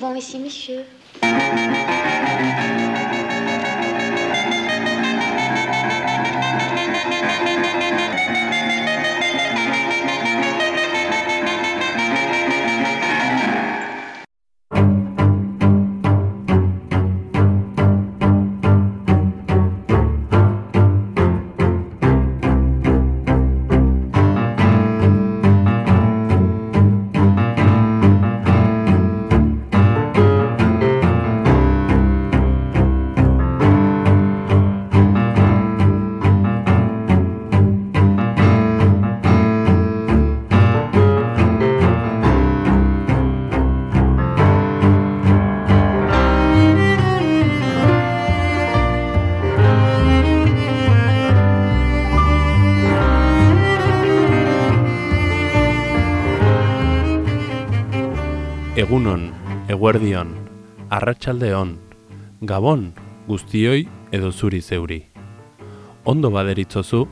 souvent ici, monsieur. Egunon, eguerdion, arratsaldeon, gabon, guztioi edo zuri zeuri. Ondo baderitzozu,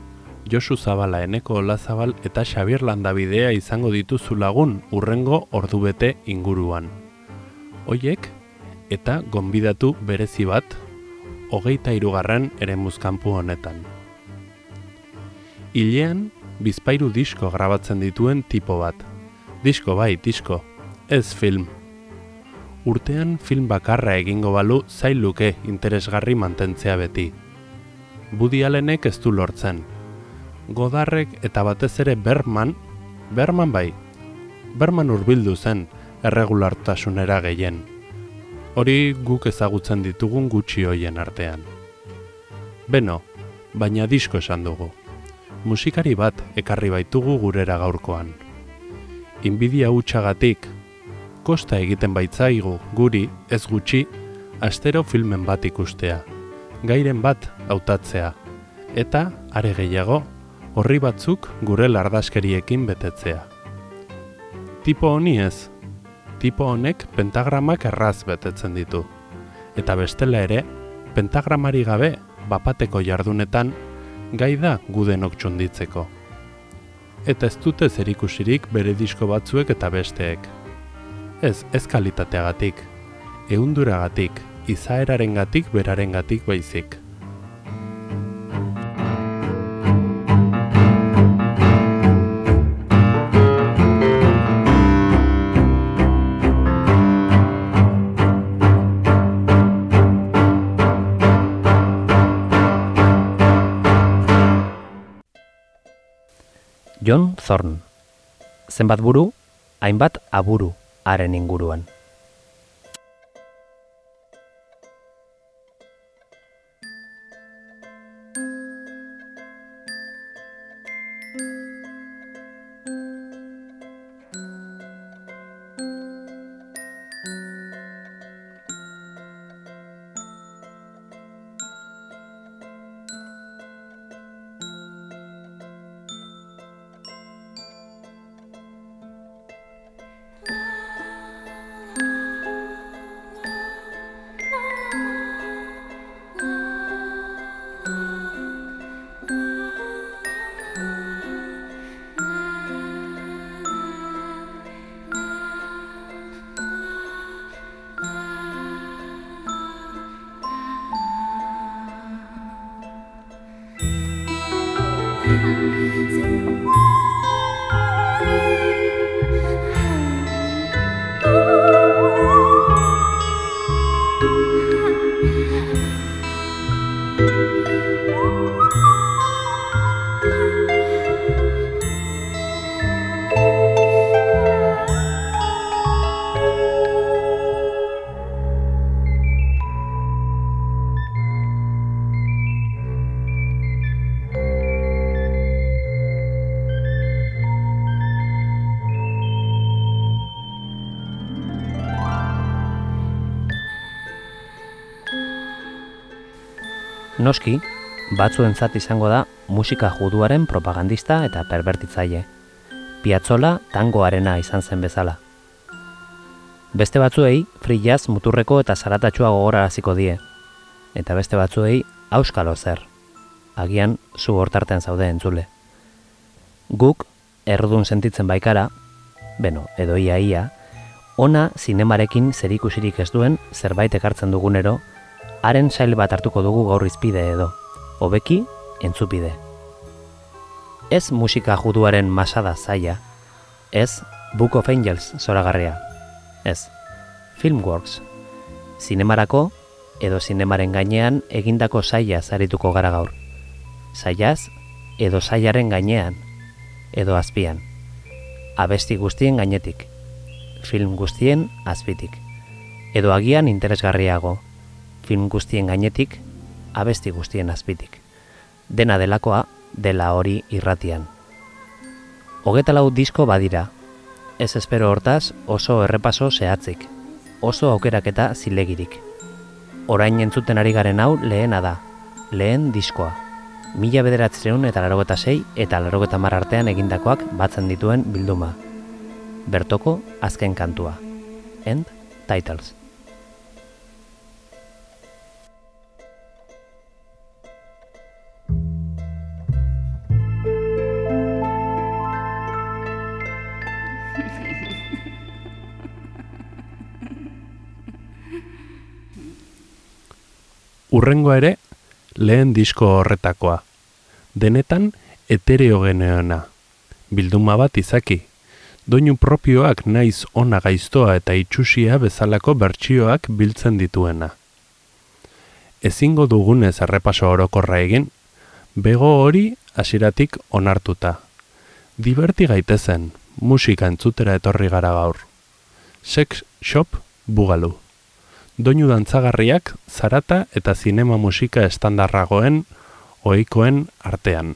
Josu Zabala eneko Olazabal eta Xabier Landabidea izango dituzu lagun urrengo ordubete inguruan. Hoiek eta gonbidatu berezi bat, hogeita irugarren ere muzkanpu honetan. Ilean, bizpairu disko grabatzen dituen tipo bat. Disko bai, disko, ez film. Urtean film bakarra egingo balu zail luke interesgarri mantentzea beti. Budi Allenek ez du lortzen. Godarrek eta batez ere Berman, Berman bai, Berman hurbildu zen erregulartasunera gehien. Hori guk ezagutzen ditugun gutxi hoien artean. Beno, baina disko esan dugu. Musikari bat ekarri baitugu gurera gaurkoan. Inbidia hutsagatik kosta egiten baitzaigu guri ez gutxi astero filmen bat ikustea, gairen bat hautatzea eta are gehiago horri batzuk gure lardaskeriekin betetzea. Tipo honi ez, tipo honek pentagramak erraz betetzen ditu. Eta bestela ere, pentagramari gabe bapateko jardunetan gai da gudenok txunditzeko. Eta ez dute zerikusirik bere disko batzuek eta besteek. Ez, ez kalitateagatik, ehunduragatik, izaerarengatik berarengatik baizik. John Thorne. Zenbat buru, hainbat aburu haren inguruan. Noski, batzuentzat izango da musika juduaren propagandista eta perbertitzaile. Piazzola tangoarena izan zen bezala. Beste batzuei free jazz muturreko eta zaratatxua gogoraraziko die. Eta beste batzuei auskalo zer. Agian zu hortartean zaude entzule. Guk, errudun sentitzen baikara, beno, edo ia ia, ona zinemarekin zerikusirik ez duen zerbait ekartzen dugunero, haren sail bat hartuko dugu gaur izpide edo, hobeki entzupide. Ez musika juduaren masada zaia, ez Book of Angels zoragarria, ez Filmworks, zinemarako edo zinemaren gainean egindako saia zarituko gara gaur. Saiaz edo saiaren gainean, edo azpian. Abesti guztien gainetik, film guztien azpitik. Edo agian interesgarriago, film guztien gainetik, abesti guztien azpitik. Dena delakoa, dela hori irratian. Hogeta lau disko badira, ez espero hortaz oso errepaso zehatzik, oso aukeraketa zilegirik. Orain entzuten ari garen hau lehena da, lehen diskoa. Mila bederatzeun eta larogeta sei eta larogeta mar artean egindakoak batzen dituen bilduma. Bertoko azken kantua. End titles. Urrengo ere, lehen disko horretakoa. Denetan, etereogeneona. Bilduma bat izaki. Doinu propioak naiz ona gaiztoa eta itxusia bezalako bertsioak biltzen dituena. Ezingo dugunez errepaso orokorra egin, bego hori hasiratik onartuta. Diverti gaitezen, musika entzutera etorri gara gaur. Sex Shop Bugalu doinu dantzagarriak zarata eta zinema musika estandarragoen ohikoen artean.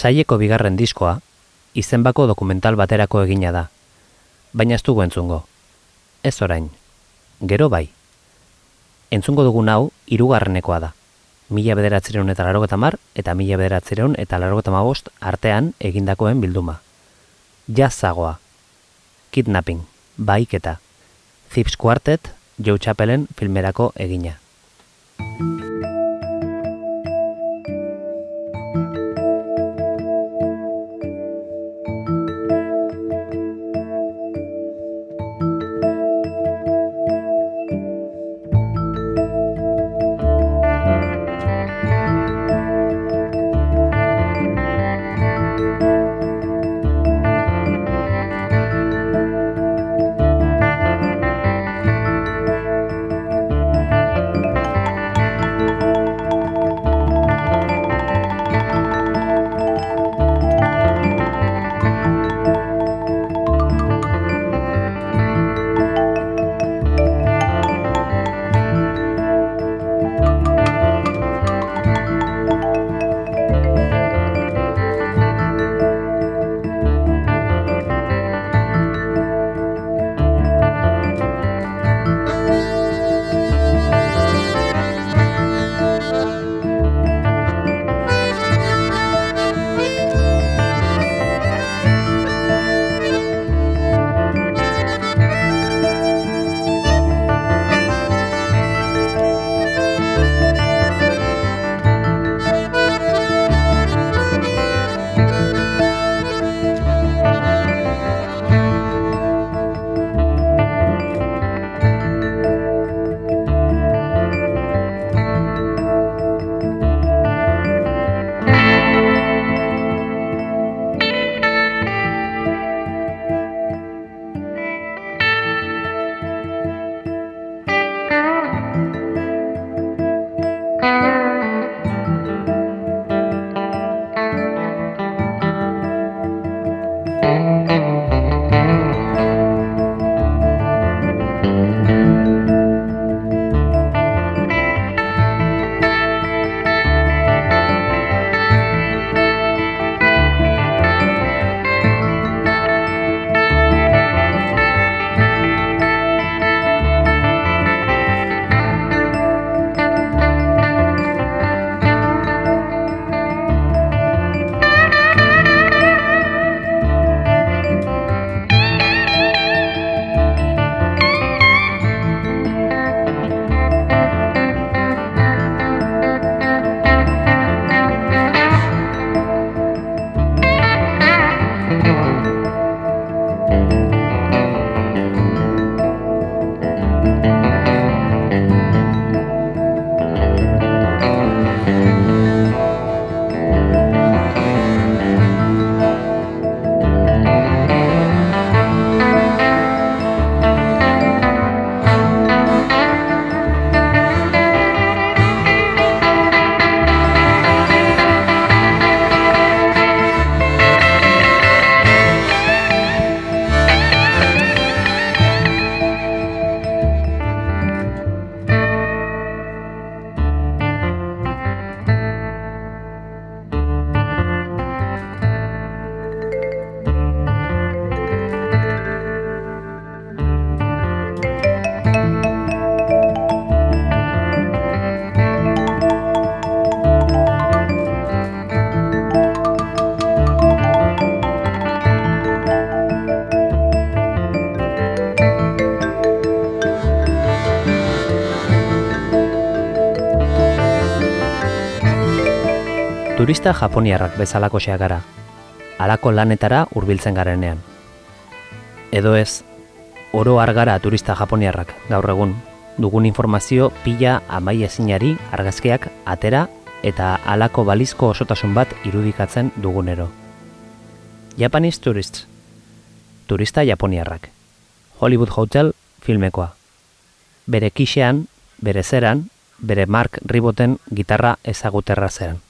Saieko bigarren diskoa, izenbako dokumental baterako egina da. Baina ez dugu entzungo. Ez orain. Gero bai. Entzungo dugun hau, irugarrenekoa da. Mila bederatzereun eta larogeta mar, eta mila bederatzereun eta larogeta magost artean egindakoen bilduma. Jazagoa. Kidnapping. baiketa. Zips Quartet, Joe Chappellen filmerako egina. Turista japoniarrak bezalako gara, alako lanetara hurbiltzen garenean. Edo ez, oro argara turista japoniarrak gaur egun, dugun informazio pila amai ezinari argazkiak atera eta alako balizko osotasun bat irudikatzen dugunero. Japanese Tourists Turista Japoniarrak Hollywood Hotel filmekoa Bere kixean, bere zeran, bere Mark Riboten gitarra ezaguterra zeran.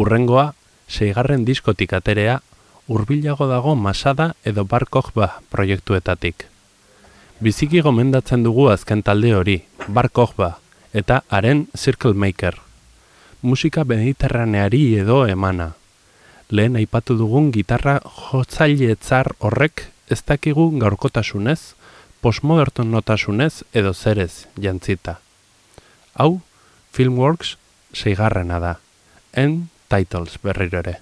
Urrengoa, seigarren diskotik aterea, hurbilago dago masada edo barkok ba proiektuetatik. Biziki gomendatzen dugu azken talde hori, barkok ba, eta haren Circle Maker. Musika mediterraneari edo emana. Lehen aipatu dugun gitarra jotzaile etzar horrek ez dakigu gaurkotasunez, postmodernotasunez edo zerez jantzita. Hau, Filmworks seigarrena da. En titles berriro ere.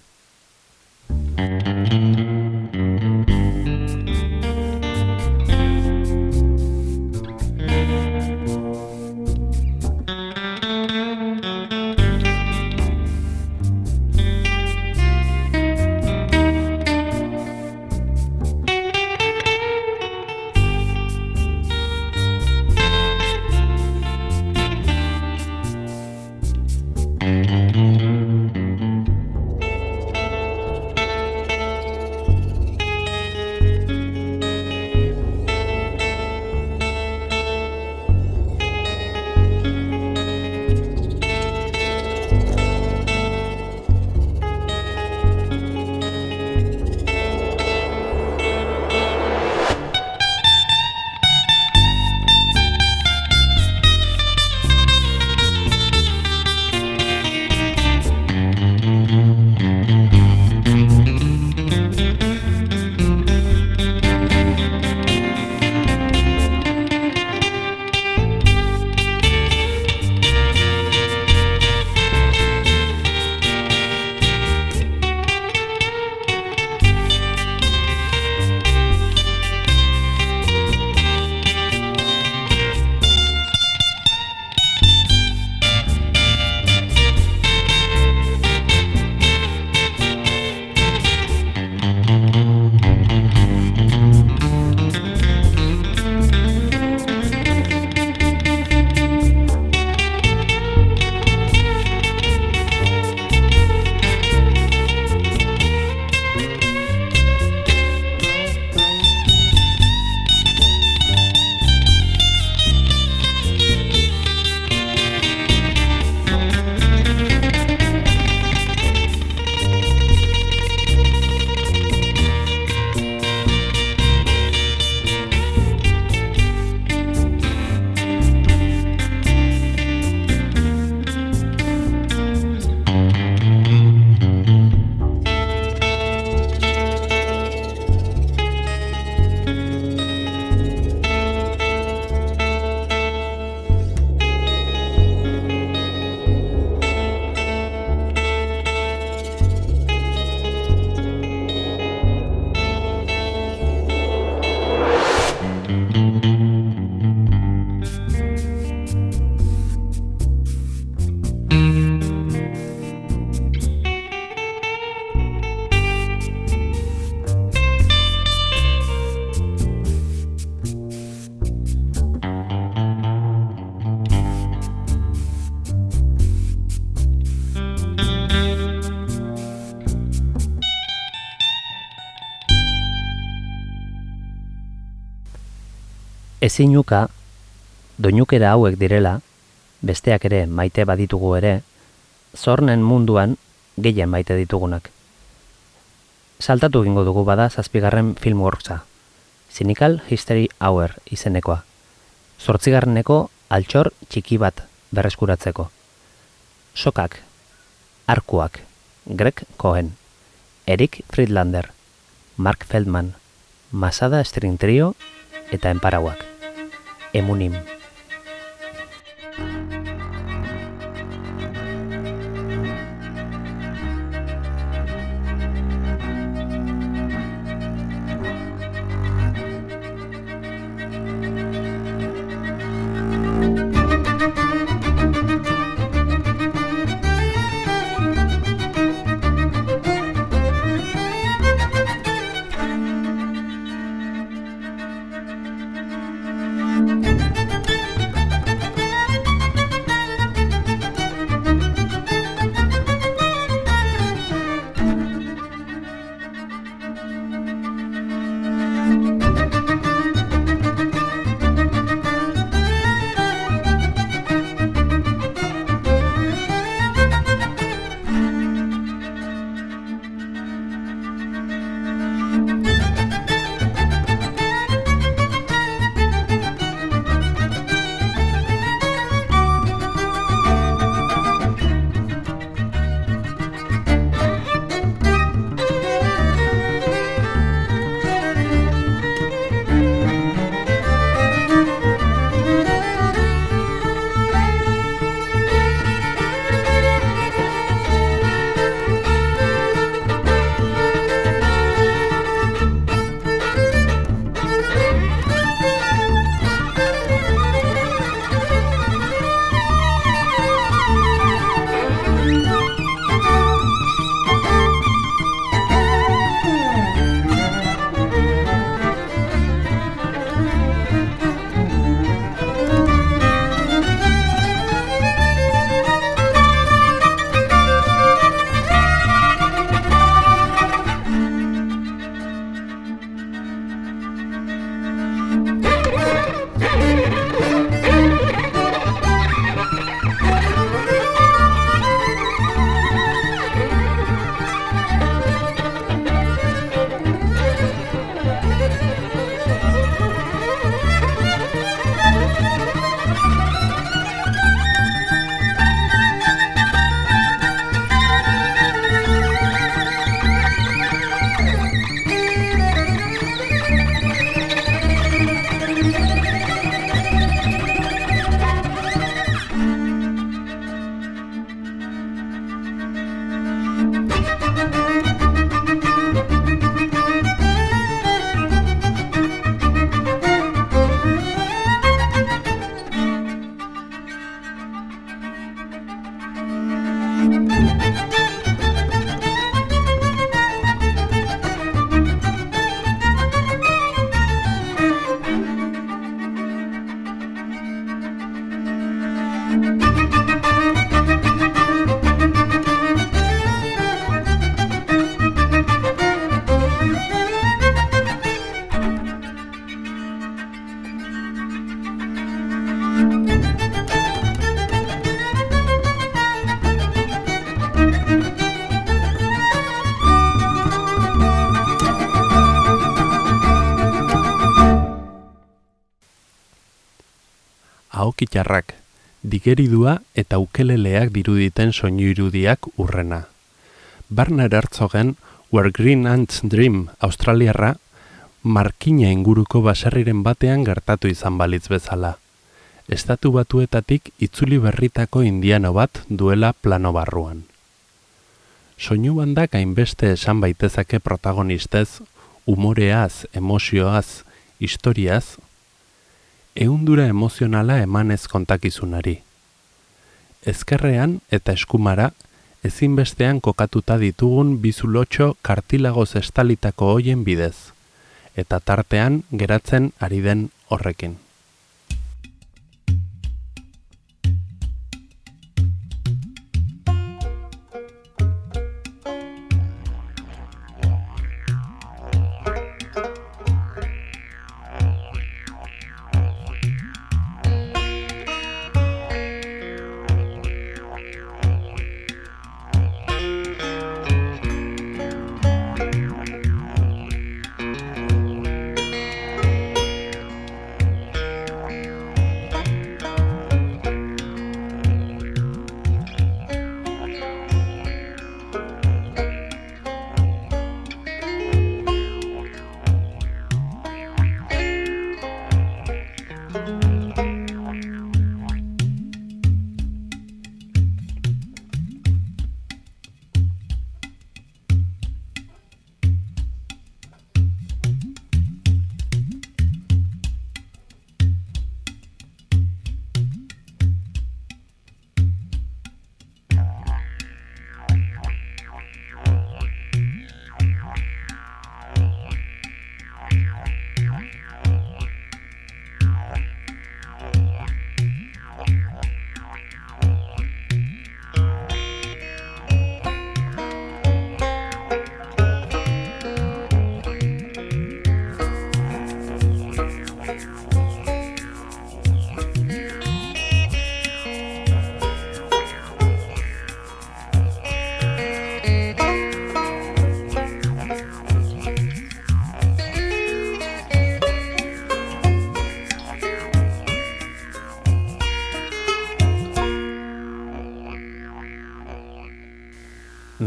Ezinuka doinukera hauek direla, besteak ere maite baditugu ere, zornen munduan gehien maite ditugunak. Saltatu egingo dugu bada zazpigarren filmworksa, Cynical History Hour izenekoa. Zortzigarreneko altxor txiki bat berreskuratzeko. Sokak, Arkuak, Greg Cohen, Eric Friedlander, Mark Feldman, Masada String Trio eta Enparauak. אמונים. Ahokitarrak, digeridua eta ukeleleak diruditen soinu irudiak urrena. Barner Herzogen Where Green Ants Dream Australiarra markina inguruko baserriren batean gertatu izan balitz bezala. Estatu batuetatik itzuli berritako indiano bat duela plano barruan. Soinu bandak hainbeste esan baitezake protagonistez, umoreaz, emozioaz, historiaz, eundura emozionala emanez kontakizunari. Ezkerrean eta eskumara, ezinbestean kokatuta ditugun bizulotxo kartilagoz estalitako hoien bidez, eta tartean geratzen ari den horrekin.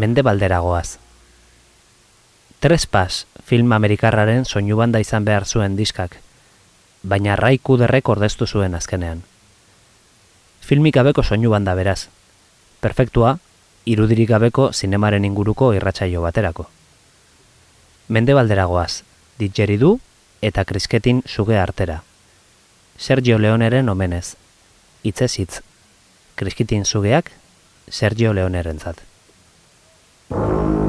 Mende balderagoaz. Trespas film amerikarraren soinu banda izan behar zuen diskak, baina raiku derrek ordeztu zuen azkenean. Filmik gabeko soinu banda beraz. Perfektua, irudirik gabeko zinemaren inguruko irratsaio baterako. Mende balderagoaz, du eta krisketin suge artera. Sergio Leoneren omenez. Itzez hitz. Krisketin sugeak Sergio Leoneren you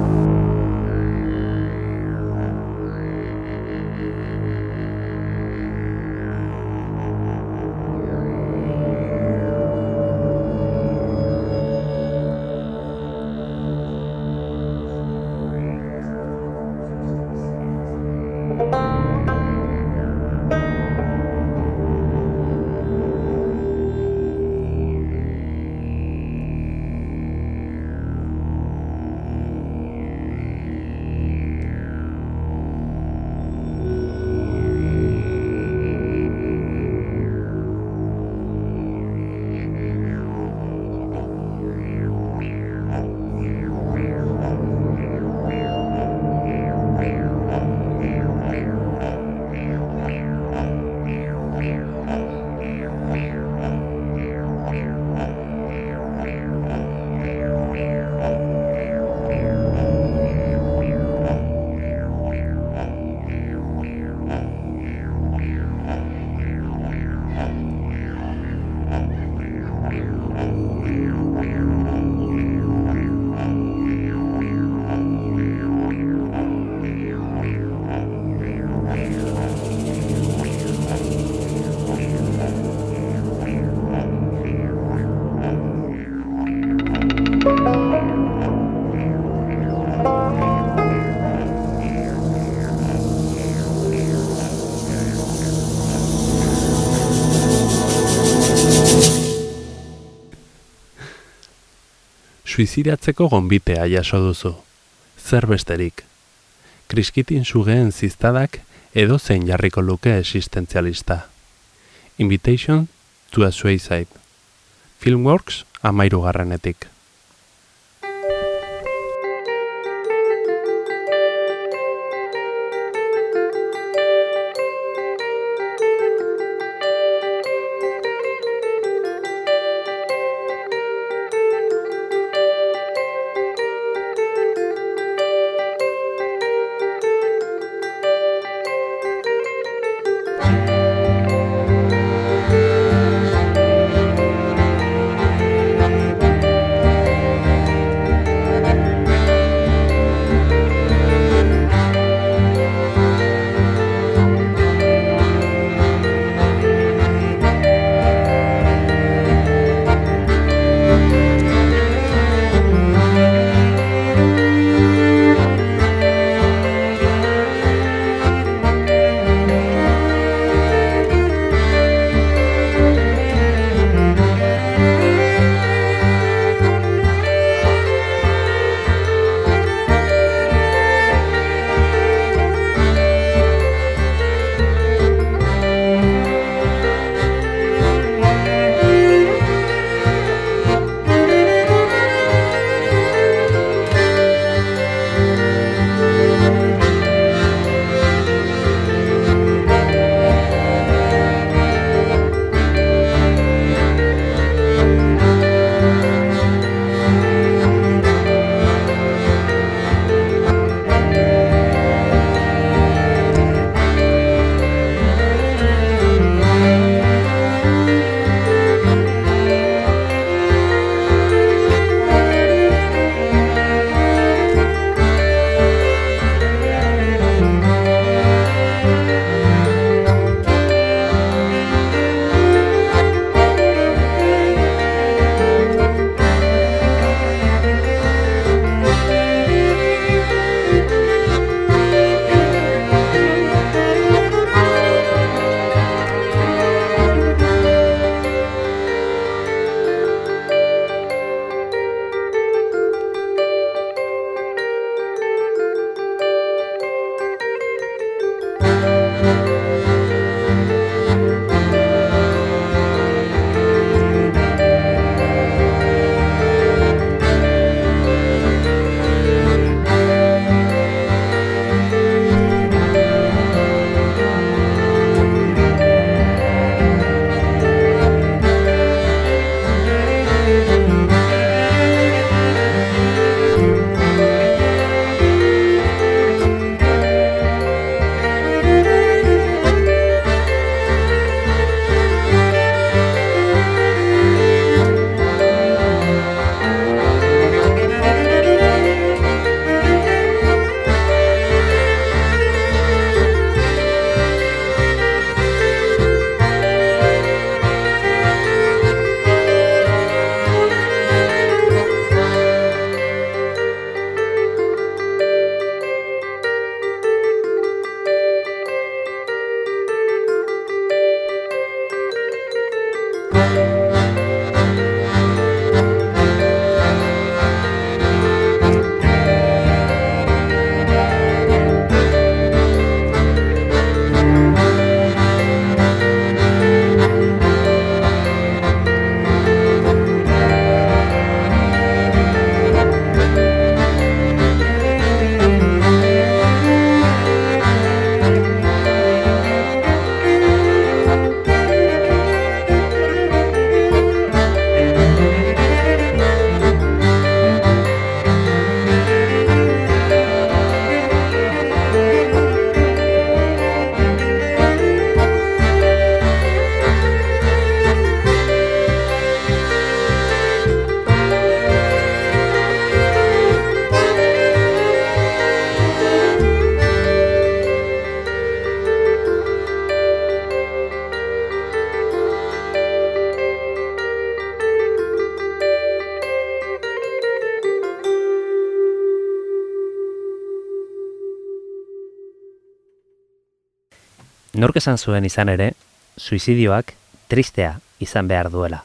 suizidatzeko gonbitea jaso duzu. Zer besterik. Kriskitin sugeen ziztadak edo zein jarriko luke existenzialista. Invitation to a Suicide. Filmworks amairu Nork esan zuen izan ere, suizidioak tristea izan behar duela.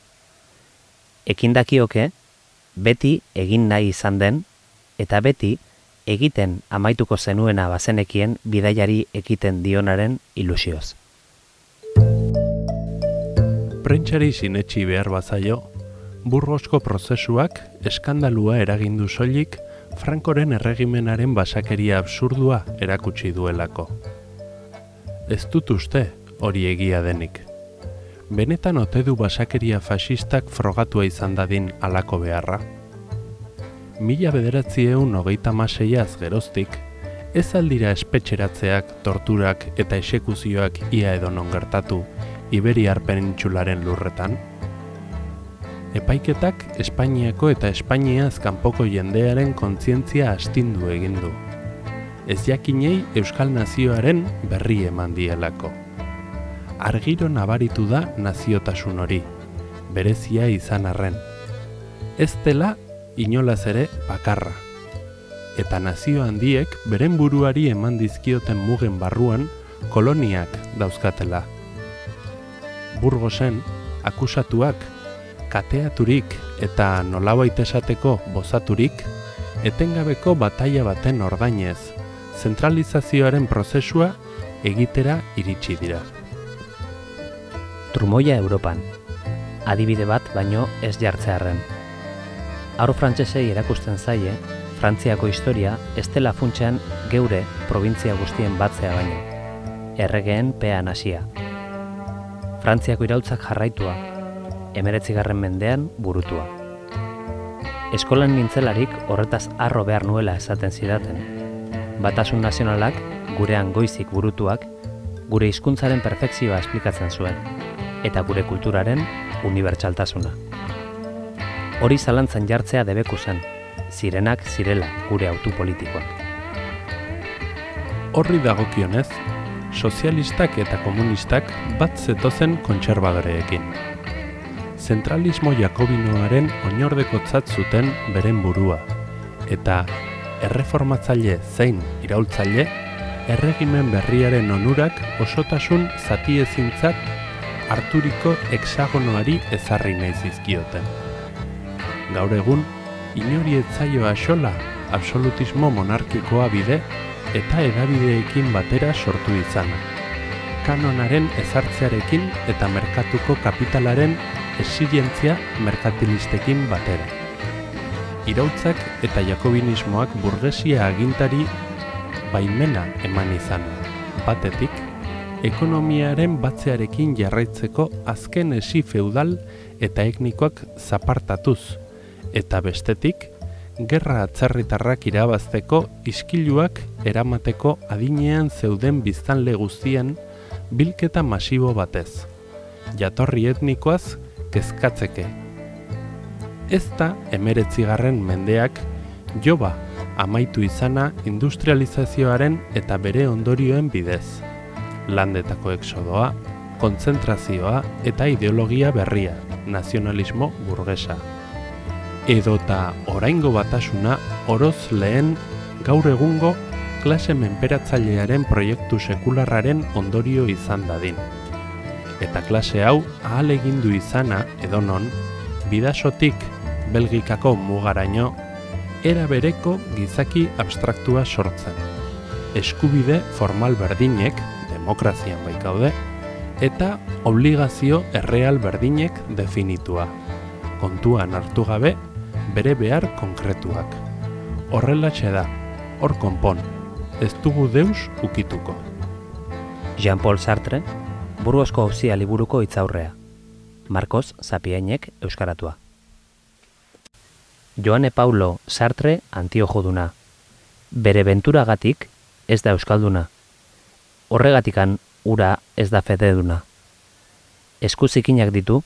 Ekin dakioke, beti egin nahi izan den, eta beti egiten amaituko zenuena bazenekien bidaiari ekiten dionaren ilusioz. Prentsari sinetxi behar bazaio, burgosko prozesuak eskandalua eragindu soilik Frankoren erregimenaren basakeria absurdua erakutsi duelako. Ez dut uste hori egia denik. Benetan ote du basakeria fasistak frogatua izan dadin alako beharra. Mila bederatzi hogeita maseiaz geroztik, ez aldira espetxeratzeak, torturak eta esekuzioak ia edo non gertatu Iberiar penintxularen lurretan? Epaiketak Espainiako eta Espainiaz kanpoko jendearen kontzientzia astindu egin du. Ez jakinei Euskal Nazioaren berri eman dielako. Argiro nabaritu da naziotasun hori, berezia izan arren. Ez dela inolaz ere bakarra. Eta nazio handiek beren buruari eman dizkioten mugen barruan koloniak dauzkatela. Burgosen, akusatuak, kateaturik eta nolabait esateko bozaturik, etengabeko bataia baten ordainez, zentralizazioaren prozesua egitera iritsi dira. Trumoia Europan, adibide bat baino ez jartzearen. Aro frantsesei erakusten zaie, Frantziako historia ez dela funtsean geure provintzia guztien batzea baino. Erregeen pea nasia. Frantziako irautzak jarraitua, emeretzigarren mendean burutua. Eskolan nintzelarik horretaz arro behar nuela esaten zidaten. Batasun nazionalak, gurean goizik burutuak, gure hizkuntzaren perfekzioa esplikatzen zuen, eta gure kulturaren unibertsaltasuna. Hori zalantzan jartzea debeku zen, zirenak zirela gure autu politikoak. Horri dagokionez, sozialistak eta komunistak bat zetozen kontserbadoreekin. Zentralismo jakobinoaren oinordeko zuten beren burua, eta erreformatzaile zein iraultzaile, erregimen berriaren onurak osotasun zatiezintzat harturiko hexagonoari ezarri nahi zizkioten gaur egun, inori etzaio axola absolutismo monarkikoa bide eta edabideekin batera sortu izana. Kanonaren ezartzearekin eta merkatuko kapitalaren exigentzia merkatilistekin batera. Irautzak eta jakobinismoak burgesia agintari baimena eman izan. Batetik, ekonomiaren batzearekin jarraitzeko azken esi feudal eta etnikoak zapartatuz, eta bestetik, gerra atzerritarrak irabazteko iskiluak eramateko adinean zeuden biztanle guztien bilketa masibo batez. Jatorri etnikoaz kezkatzeke. Ez da emeretzigarren mendeak joba amaitu izana industrializazioaren eta bere ondorioen bidez. Landetako eksodoa, kontzentrazioa eta ideologia berria, nazionalismo burgesa edota oraingo batasuna oroz lehen gaur egungo klase menperatzailearen proiektu sekularraren ondorio izan dadin. Eta klase hau ahal egindu izana edonon, bidasotik belgikako mugaraino, era bereko gizaki abstraktua sortzen. Eskubide formal berdinek, demokrazian baikaude, eta obligazio erreal berdinek definitua. Kontuan hartu gabe bere behar konkretuak. Horrela da, hor konpon, ez dugu deus ukituko. Jean-Paul Sartre, buruazko hauzia liburuko itzaurrea. Marcos Zapiainek euskaratua. Joane Paulo Sartre antio joduna. Bere benturagatik ez da euskalduna. Horregatikan ura ez da fededuna. Eskuzikinak ditu,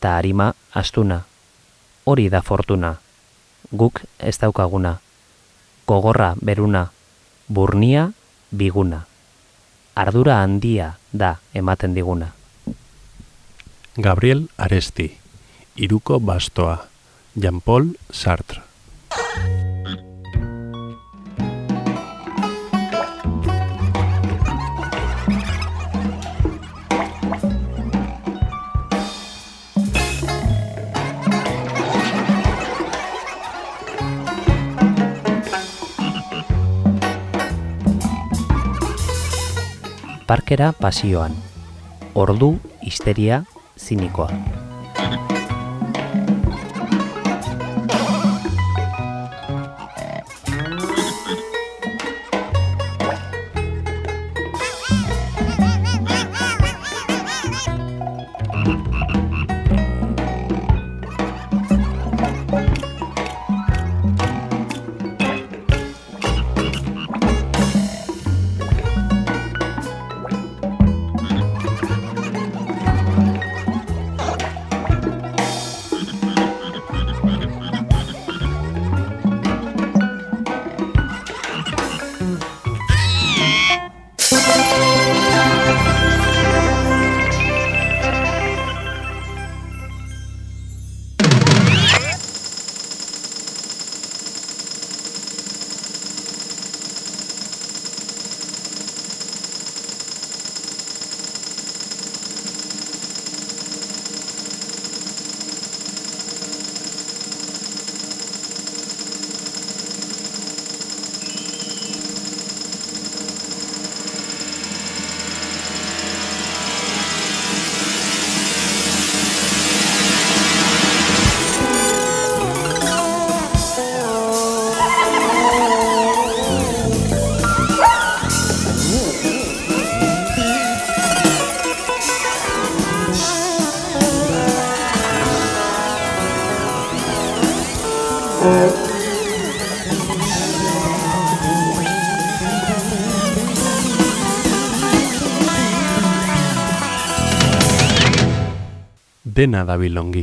ta harima astuna. Hori da fortuna guk ez daukaguna. Gogorra beruna, burnia biguna. Ardura handia da ematen diguna. Gabriel Aresti, Iruko Bastoa, Jean-Paul Sartre. parkera pasioan. Ordu, histeria, zinikoa. Dena da bilongi.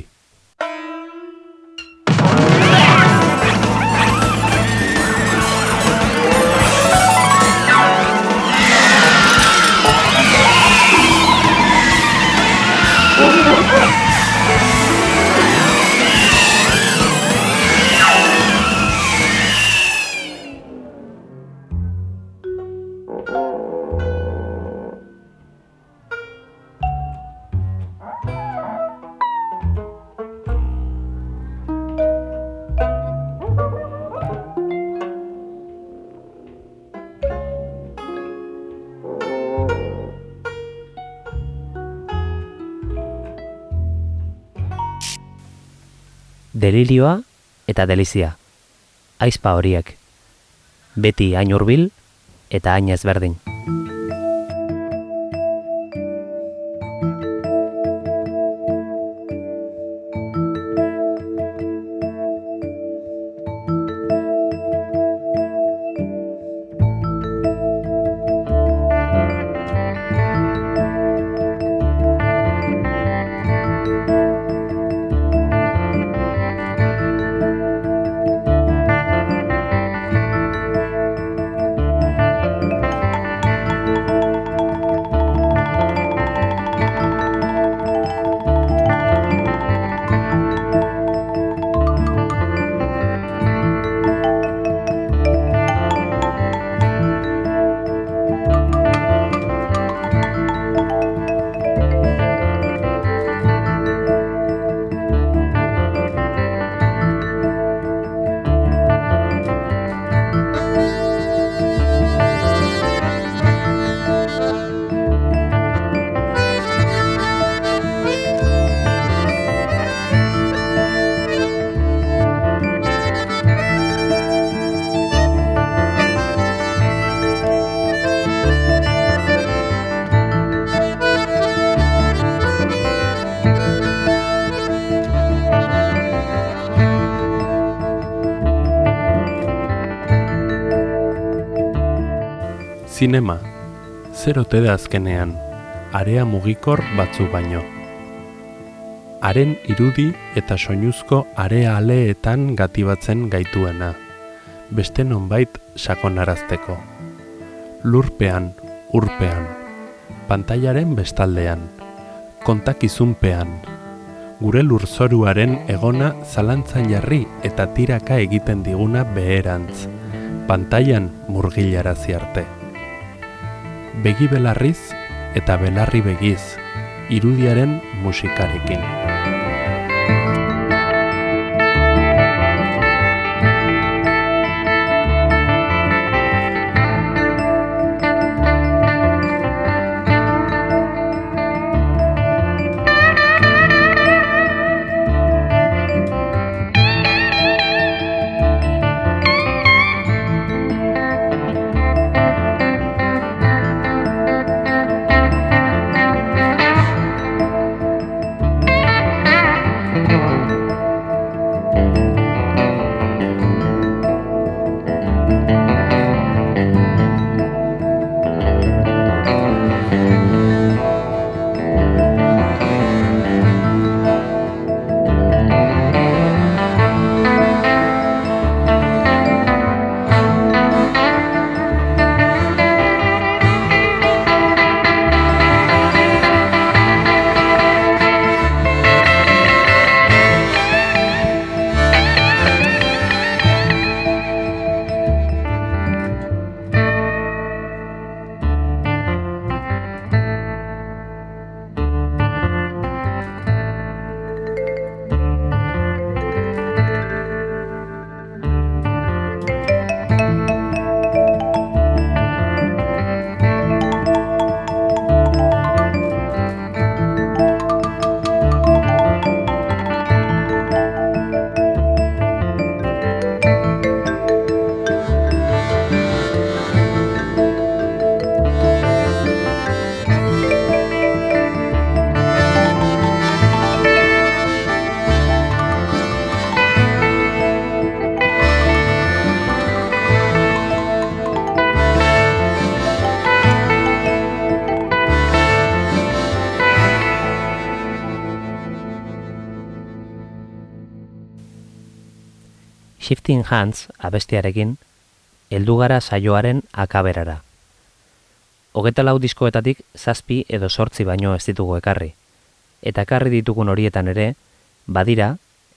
Delilioa eta delizia. Aizpa horiek. Beti hain hurbil eta hain ezberdin. Zinema, zer ote da azkenean, area mugikor batzu baino. Haren irudi eta soinuzko area aleetan gatibatzen gaituena, beste nonbait sakonarazteko. Lurpean, urpean, pantailaren bestaldean, kontakizunpean, gure lurzoruaren egona zalantzan jarri eta tiraka egiten diguna beherantz, pantailan murgilarazi arte begi belarriz eta belarri begiz, irudiaren musikarekin. Shifting Hands abestiarekin, heldu gara saioaren akaberara. Hogeta lau diskoetatik zazpi edo sortzi baino ez ditugu ekarri. Eta ekarri ditugun horietan ere, badira,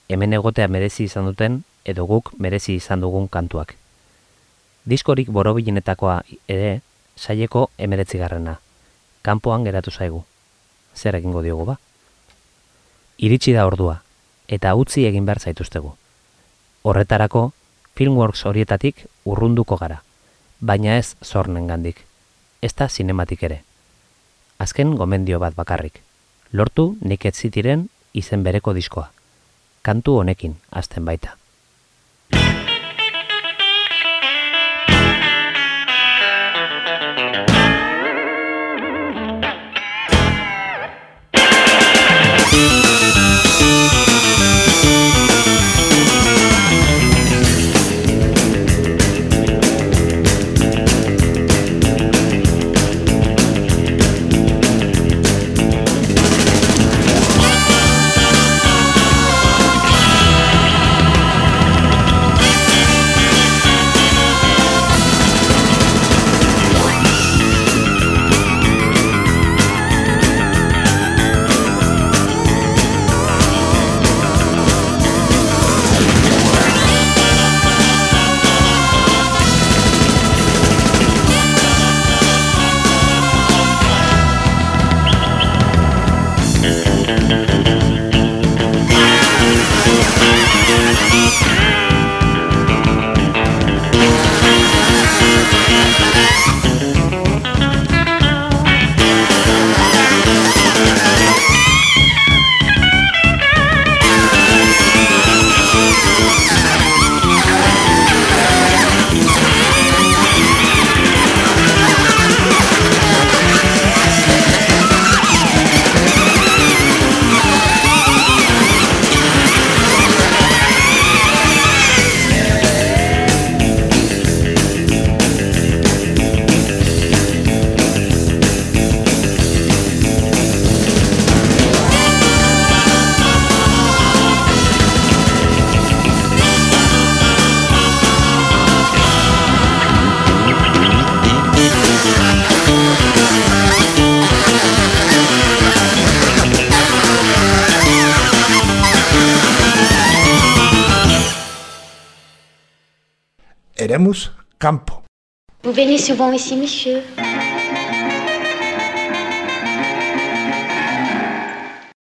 hemen egotea merezi izan duten edo guk merezi izan dugun kantuak. Diskorik borobilinetakoa ere, saieko emeretzi garrena. Kanpoan geratu zaigu. Zer egingo diogu ba? Iritsi da ordua, eta utzi egin behar zaituztegu. Horretarako, Filmworks horietatik urrunduko gara, baina ez zornen gandik. Ez da sinematik ere. Azken gomendio bat bakarrik. Lortu nik ez zitiren izen bereko diskoa. Kantu honekin, azten baita. Venez souvent ici, monsieur